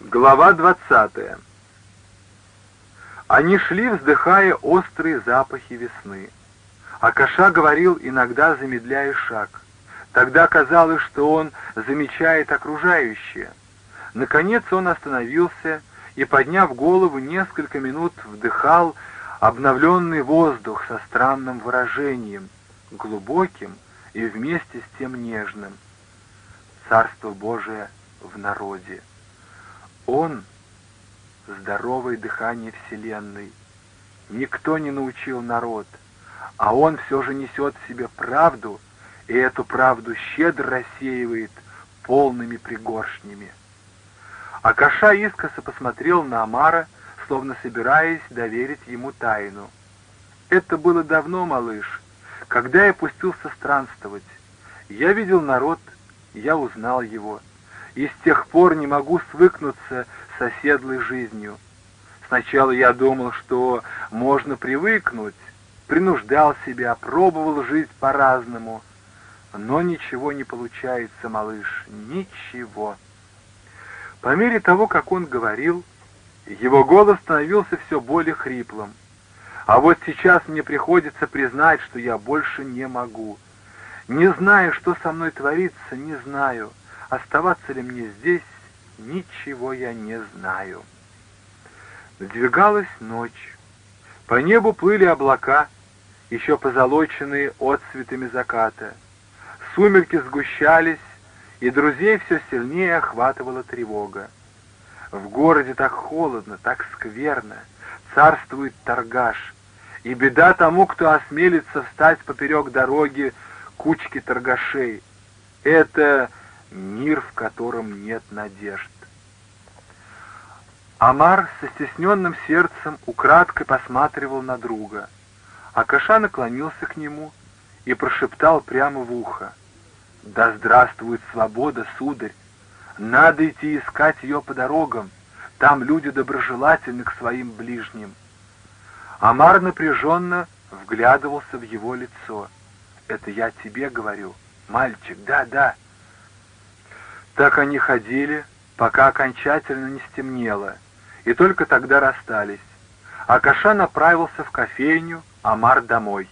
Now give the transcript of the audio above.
Глава двадцатая. Они шли, вздыхая острые запахи весны. Акаша говорил, иногда замедляя шаг. Тогда казалось, что он замечает окружающее. Наконец он остановился и, подняв голову, несколько минут вдыхал обновленный воздух со странным выражением, глубоким и вместе с тем нежным. Царство Божие в народе. Он — здоровое дыхание Вселенной. Никто не научил народ, а он все же несет в себе правду, и эту правду щедро рассеивает полными пригоршнями. Акаша искоса посмотрел на Амара, словно собираясь доверить ему тайну. Это было давно, малыш, когда я пустился странствовать. Я видел народ, я узнал его и с тех пор не могу свыкнуться с оседлой жизнью. Сначала я думал, что можно привыкнуть, принуждал себя, пробовал жить по-разному, но ничего не получается, малыш, ничего. По мере того, как он говорил, его голос становился все более хриплым. А вот сейчас мне приходится признать, что я больше не могу. Не знаю, что со мной творится, не знаю. Оставаться ли мне здесь, ничего я не знаю. Надвигалась ночь. По небу плыли облака, еще позолоченные отцветами заката. Сумерки сгущались, и друзей все сильнее охватывала тревога. В городе так холодно, так скверно, царствует торгаш, и беда тому, кто осмелится встать поперек дороги кучки торгашей. Это мир, в котором нет надежд. Амар со стесненным сердцем украдкой посматривал на друга. Акаша наклонился к нему и прошептал прямо в ухо. «Да здравствует свобода, сударь! Надо идти искать ее по дорогам, там люди доброжелательны к своим ближним». Амар напряженно вглядывался в его лицо. «Это я тебе говорю, мальчик, да, да». Так они ходили, пока окончательно не стемнело, и только тогда расстались. Акаша направился в кофейню, Амар домой.